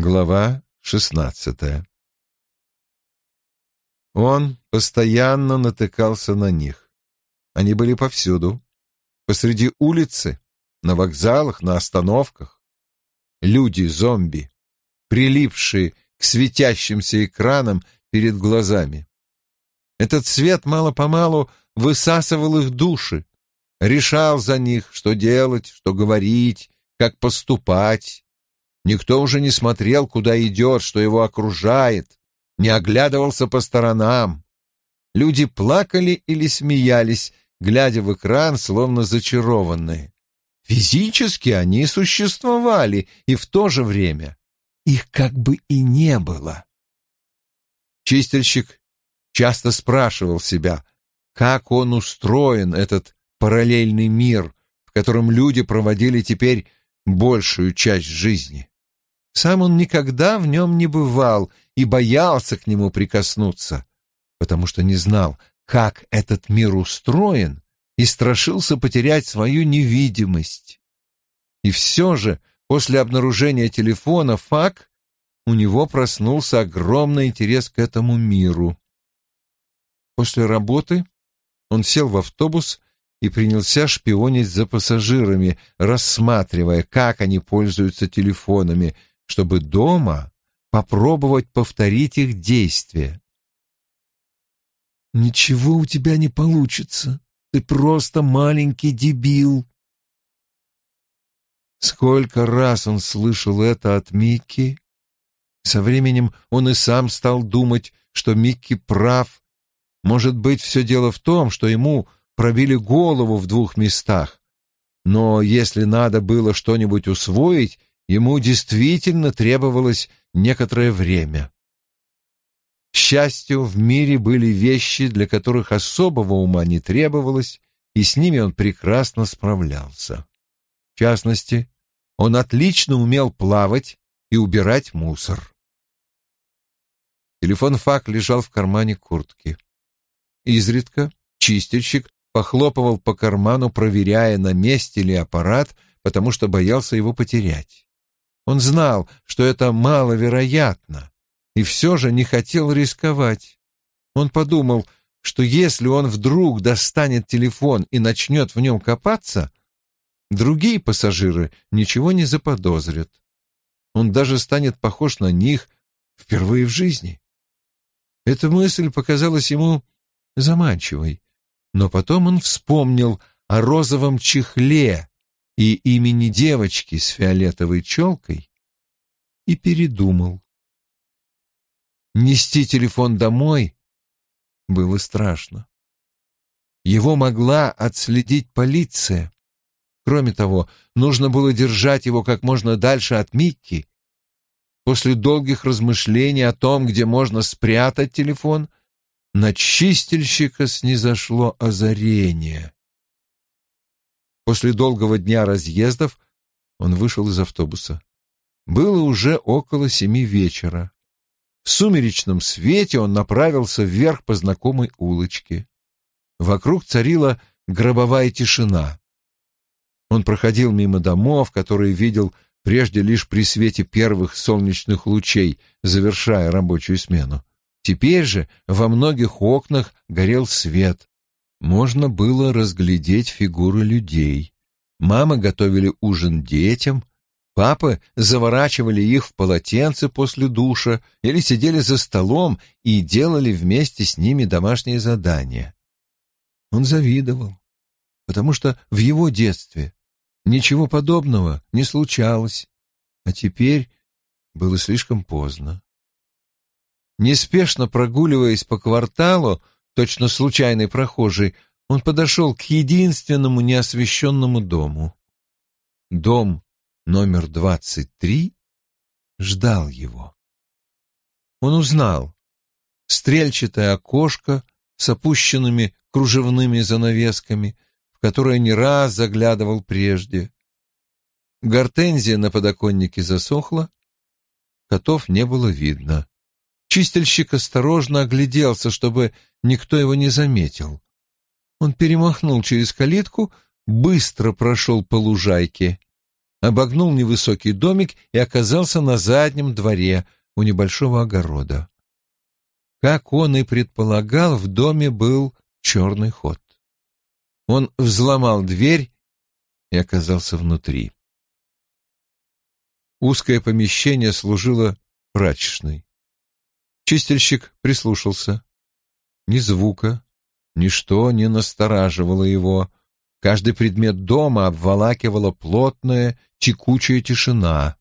Глава шестнадцатая Он постоянно натыкался на них. Они были повсюду. Посреди улицы, на вокзалах, на остановках. Люди-зомби, прилипшие к светящимся экранам перед глазами. Этот свет мало-помалу высасывал их души, решал за них, что делать, что говорить, как поступать. Никто уже не смотрел, куда идет, что его окружает, не оглядывался по сторонам. Люди плакали или смеялись, глядя в экран, словно зачарованные. Физически они существовали, и в то же время их как бы и не было. Чистильщик часто спрашивал себя, как он устроен, этот параллельный мир, в котором люди проводили теперь большую часть жизни. Сам он никогда в нем не бывал и боялся к нему прикоснуться, потому что не знал, как этот мир устроен, и страшился потерять свою невидимость. И все же, после обнаружения телефона ФАК, у него проснулся огромный интерес к этому миру. После работы он сел в автобус и принялся шпионить за пассажирами, рассматривая, как они пользуются телефонами, чтобы дома попробовать повторить их действия. «Ничего у тебя не получится. Ты просто маленький дебил». Сколько раз он слышал это от Микки. Со временем он и сам стал думать, что Микки прав, может быть, все дело в том, что ему пробили голову в двух местах. Но если надо было что-нибудь усвоить, ему действительно требовалось некоторое время. К счастью, в мире были вещи, для которых особого ума не требовалось, и с ними он прекрасно справлялся. В частности, он отлично умел плавать и убирать мусор. Телефон Фак лежал в кармане куртки. Изредка чистильщик похлопывал по карману, проверяя, на месте ли аппарат, потому что боялся его потерять. Он знал, что это маловероятно, и все же не хотел рисковать. Он подумал, что если он вдруг достанет телефон и начнет в нем копаться, другие пассажиры ничего не заподозрят. Он даже станет похож на них впервые в жизни. Эта мысль показалась ему заманчивой. Но потом он вспомнил о розовом чехле и имени девочки с фиолетовой челкой и передумал. Нести телефон домой было страшно. Его могла отследить полиция. Кроме того, нужно было держать его как можно дальше от Микки. После долгих размышлений о том, где можно спрятать телефон, на чистильщика снизошло озарение. После долгого дня разъездов он вышел из автобуса. Было уже около семи вечера. В сумеречном свете он направился вверх по знакомой улочке. Вокруг царила гробовая тишина. Он проходил мимо домов, которые видел прежде лишь при свете первых солнечных лучей, завершая рабочую смену. Теперь же во многих окнах горел свет. Можно было разглядеть фигуры людей. Мамы готовили ужин детям, папы заворачивали их в полотенце после душа или сидели за столом и делали вместе с ними домашние задания. Он завидовал, потому что в его детстве ничего подобного не случалось, а теперь было слишком поздно. Неспешно прогуливаясь по кварталу, точно случайный прохожий, он подошел к единственному неосвещенному дому. Дом номер двадцать три ждал его. Он узнал стрельчатое окошко с опущенными кружевными занавесками, в которое не раз заглядывал прежде. Гортензия на подоконнике засохла, котов не было видно. Чистильщик осторожно огляделся, чтобы никто его не заметил. Он перемахнул через калитку, быстро прошел по лужайке обогнул невысокий домик и оказался на заднем дворе у небольшого огорода. Как он и предполагал, в доме был черный ход. Он взломал дверь и оказался внутри. Узкое помещение служило прачечной. Чистильщик прислушался. Ни звука, ничто не настораживало его. Каждый предмет дома обволакивала плотная, текучая тишина.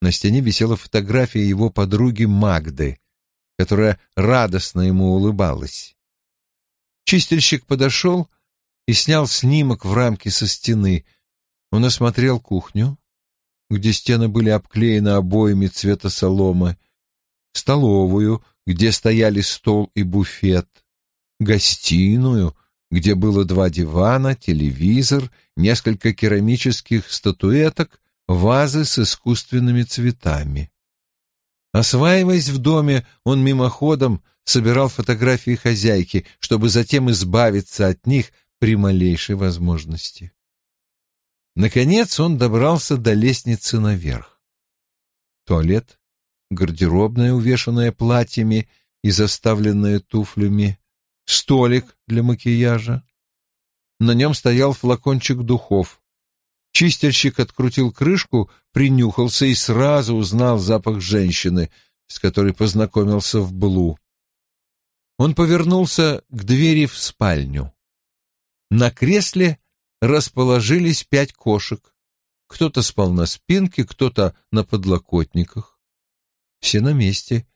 На стене висела фотография его подруги Магды, которая радостно ему улыбалась. Чистильщик подошел и снял снимок в рамке со стены. Он осмотрел кухню, где стены были обклеены обоями цвета соломы, столовую, где стояли стол и буфет, гостиную, где было два дивана, телевизор, несколько керамических статуэток, вазы с искусственными цветами. Осваиваясь в доме, он мимоходом собирал фотографии хозяйки, чтобы затем избавиться от них при малейшей возможности. Наконец он добрался до лестницы наверх. Туалет, гардеробная, увешанная платьями и заставленная туфлями, столик для макияжа. На нем стоял флакончик духов. Чистильщик открутил крышку, принюхался и сразу узнал запах женщины, с которой познакомился в Блу. Он повернулся к двери в спальню. На кресле расположились пять кошек. Кто-то спал на спинке, кто-то на подлокотниках. Все на месте,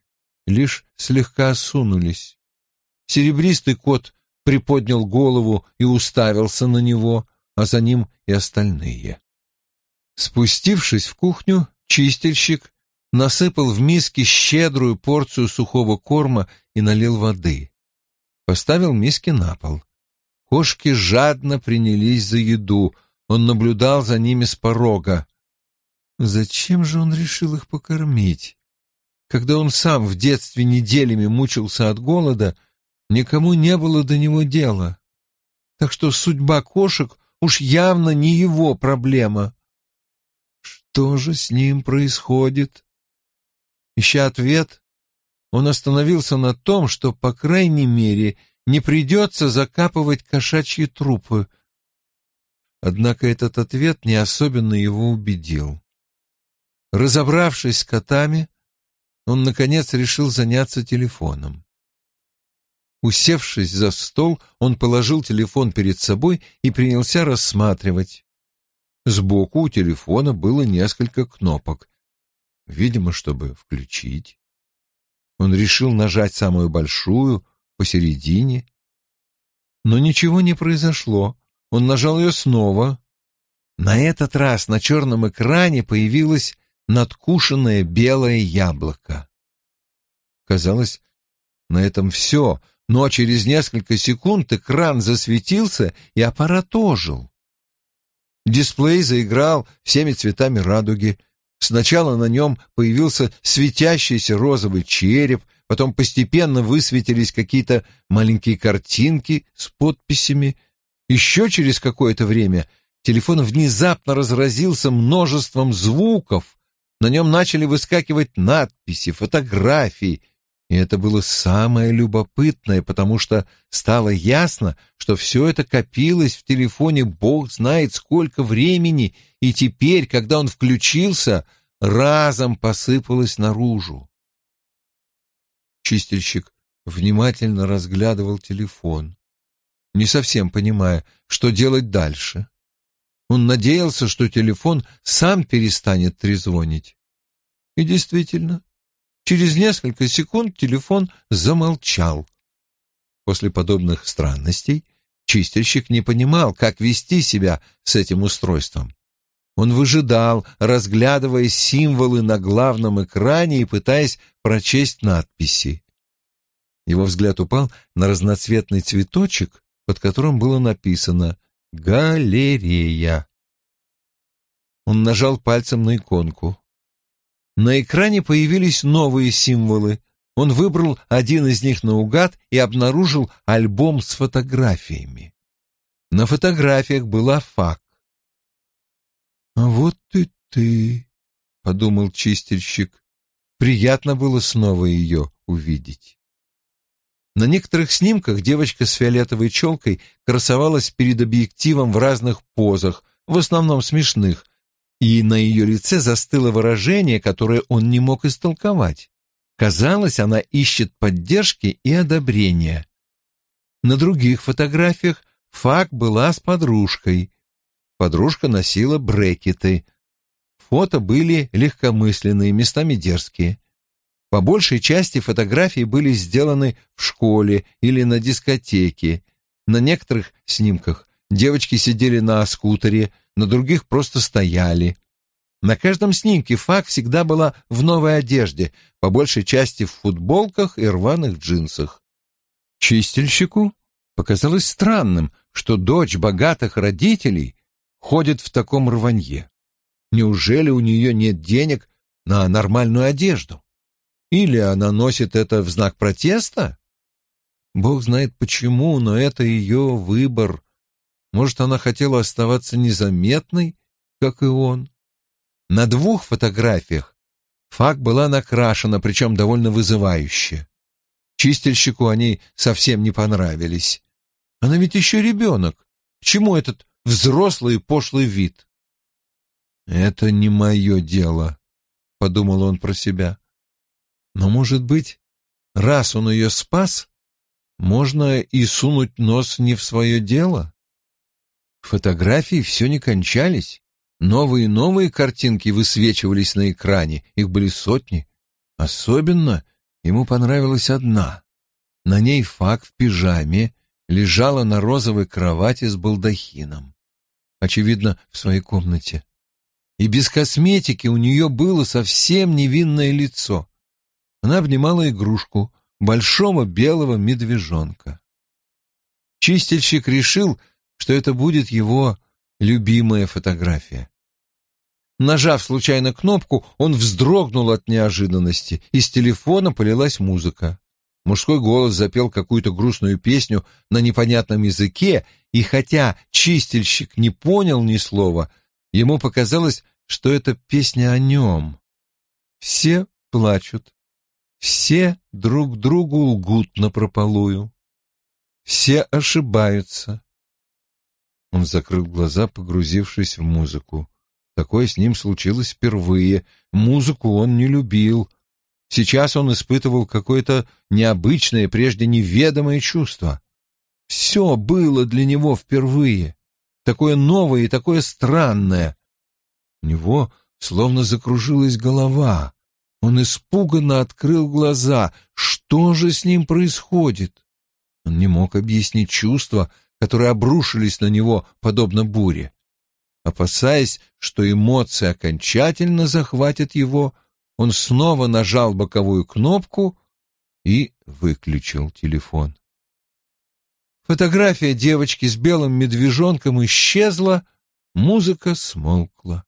лишь слегка осунулись. Серебристый кот приподнял голову и уставился на него, а за ним и остальные. Спустившись в кухню, чистильщик насыпал в миски щедрую порцию сухого корма и налил воды. Поставил миски на пол. Кошки жадно принялись за еду. Он наблюдал за ними с порога. Зачем же он решил их покормить? Когда он сам в детстве неделями мучился от голода, никому не было до него дела. Так что судьба кошек уж явно не его проблема. Что же с ним происходит? Ища ответ, он остановился на том, что, по крайней мере, не придется закапывать кошачьи трупы. Однако этот ответ не особенно его убедил. Разобравшись с котами, он, наконец, решил заняться телефоном. Усевшись за стол, он положил телефон перед собой и принялся рассматривать. Сбоку у телефона было несколько кнопок, видимо, чтобы включить. Он решил нажать самую большую, посередине. Но ничего не произошло. Он нажал ее снова. На этот раз на черном экране появилось надкушенное белое яблоко. Казалось, на этом все, но через несколько секунд экран засветился, и аппарат ожил. Дисплей заиграл всеми цветами радуги. Сначала на нем появился светящийся розовый череп, потом постепенно высветились какие-то маленькие картинки с подписями. Еще через какое-то время телефон внезапно разразился множеством звуков, на нем начали выскакивать надписи, фотографии, и это было самое любопытное, потому что стало ясно, что все это копилось в телефоне бог знает сколько времени, и теперь, когда он включился, разом посыпалось наружу. Чистильщик внимательно разглядывал телефон, не совсем понимая, что делать дальше. Он надеялся, что телефон сам перестанет трезвонить. И действительно, через несколько секунд телефон замолчал. После подобных странностей чистильщик не понимал, как вести себя с этим устройством. Он выжидал, разглядывая символы на главном экране и пытаясь прочесть надписи. Его взгляд упал на разноцветный цветочек, под которым было написано «Галерея». Он нажал пальцем на иконку. На экране появились новые символы. Он выбрал один из них наугад и обнаружил альбом с фотографиями. На фотографиях была фак. «А вот и ты», — подумал чистильщик. Приятно было снова ее увидеть. На некоторых снимках девочка с фиолетовой челкой красовалась перед объективом в разных позах, в основном смешных, и на ее лице застыло выражение, которое он не мог истолковать. Казалось, она ищет поддержки и одобрения. На других фотографиях Фак была с подружкой. Подружка носила брекеты. Фото были легкомысленные, местами дерзкие. По большей части фотографии были сделаны в школе или на дискотеке. На некоторых снимках девочки сидели на скутере, на других просто стояли. На каждом снимке Фак всегда была в новой одежде, по большей части в футболках и рваных джинсах. Чистильщику показалось странным, что дочь богатых родителей ходит в таком рванье. Неужели у нее нет денег на нормальную одежду? Или она носит это в знак протеста? Бог знает почему, но это ее выбор. Может, она хотела оставаться незаметной, как и он. На двух фотографиях Фак была накрашена, причем довольно вызывающе. Чистильщику они совсем не понравились. Она ведь еще ребенок. Чему этот взрослый и пошлый вид? «Это не мое дело», — подумал он про себя. «Но, может быть, раз он ее спас, можно и сунуть нос не в свое дело?» Фотографии все не кончались. Новые и новые картинки высвечивались на экране, их были сотни. Особенно ему понравилась одна. На ней фак в пижаме лежала на розовой кровати с балдахином. Очевидно, в своей комнате. И без косметики у нее было совсем невинное лицо. Она обнимала игрушку, большого белого медвежонка. Чистильщик решил, что это будет его любимая фотография. Нажав случайно кнопку, он вздрогнул от неожиданности. Из телефона полилась музыка. Мужской голос запел какую-то грустную песню на непонятном языке, и хотя чистильщик не понял ни слова, ему показалось, что это песня о нем. Все плачут, все друг другу лгут напропалую, все ошибаются. Он закрыл глаза, погрузившись в музыку. Такое с ним случилось впервые. Музыку он не любил. Сейчас он испытывал какое-то необычное, прежде неведомое чувство. Все было для него впервые. Такое новое и такое странное. У него словно закружилась голова. Он испуганно открыл глаза. Что же с ним происходит? Он не мог объяснить чувства, которые обрушились на него подобно буре. Опасаясь, что эмоции окончательно захватят его, он снова нажал боковую кнопку и выключил телефон. Фотография девочки с белым медвежонком исчезла, музыка смолкла.